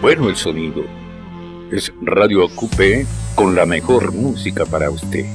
Bueno el sonido. Es Radio Ocupe con la mejor música para usted.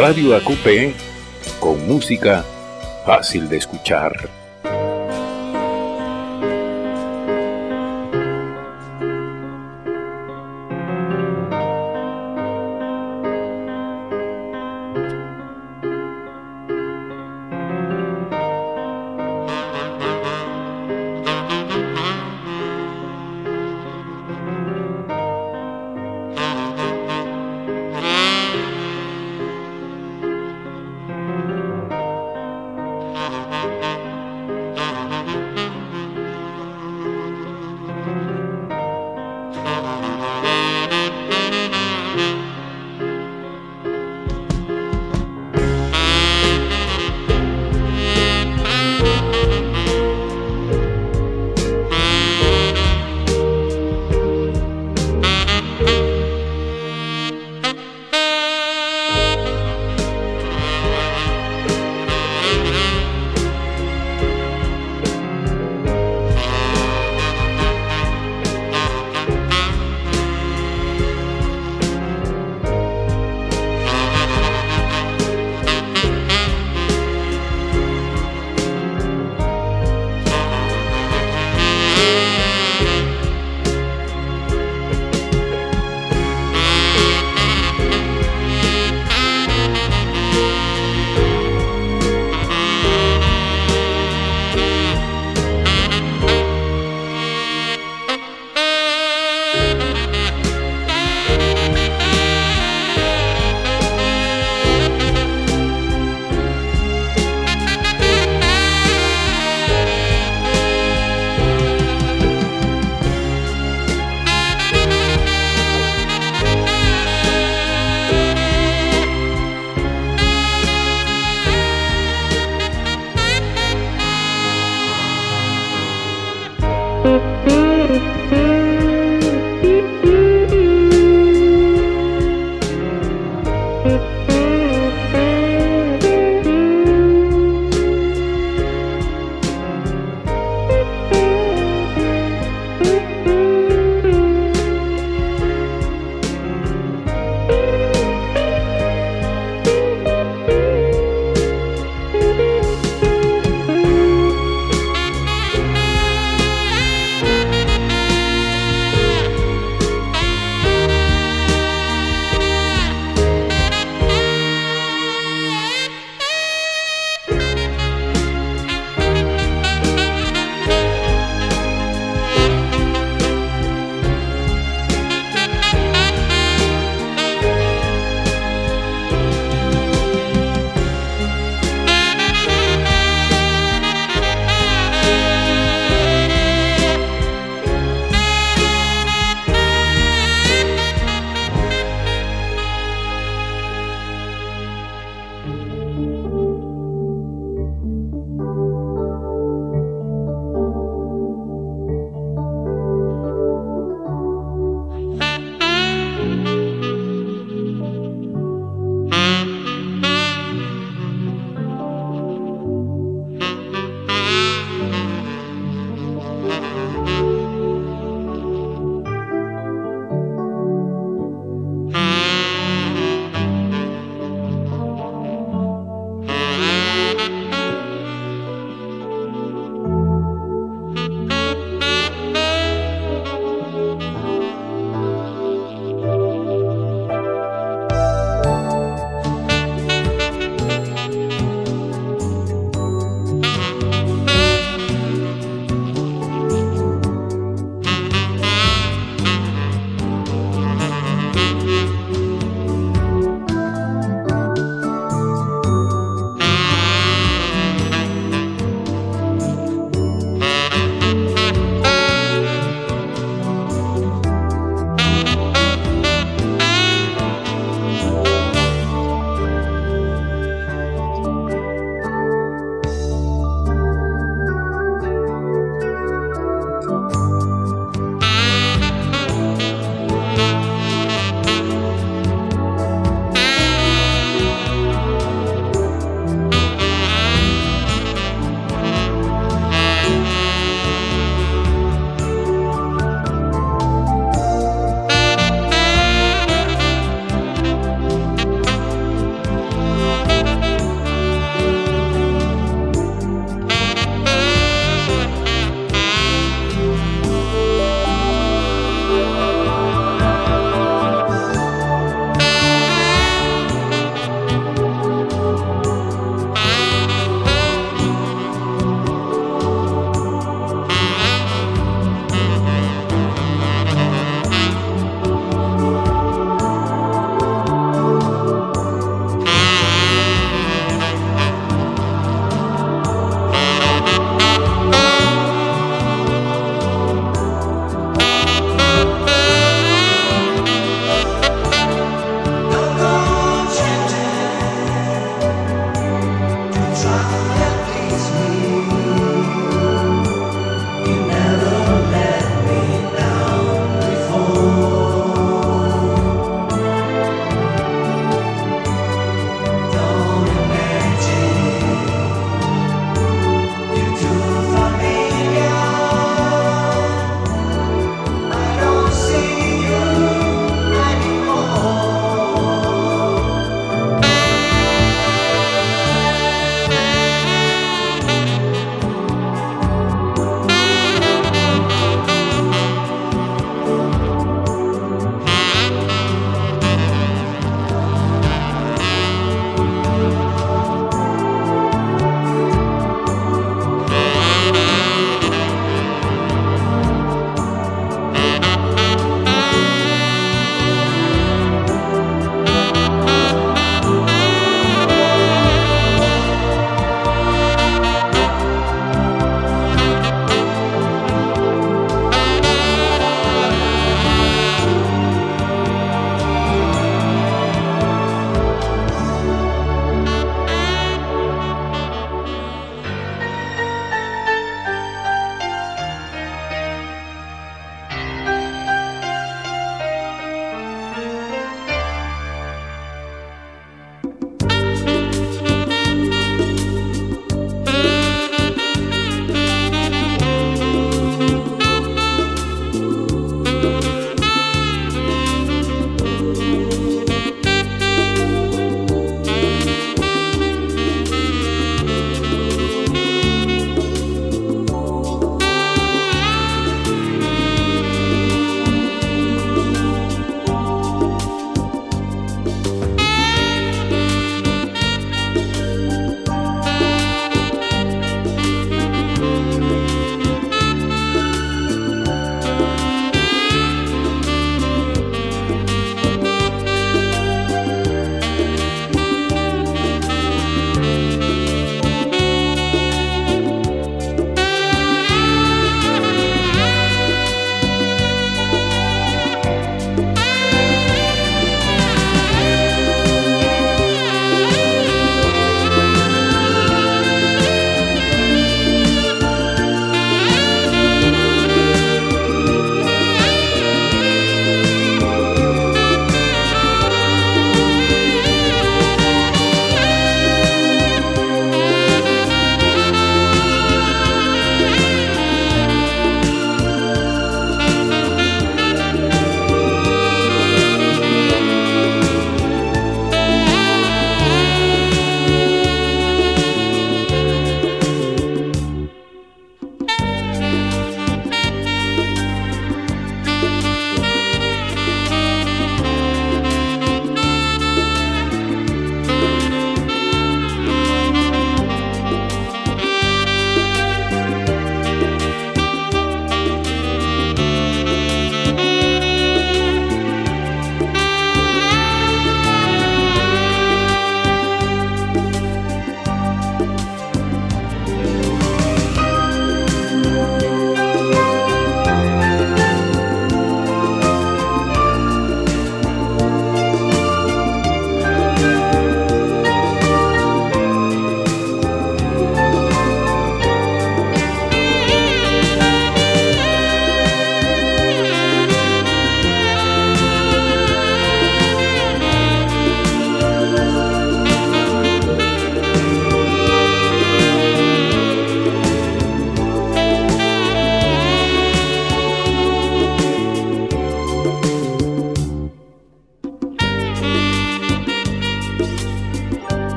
Radio AQP con música fácil de escuchar.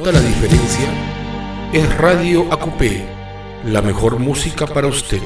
Nota la diferencia, es Radio Acupé, la mejor música para usted.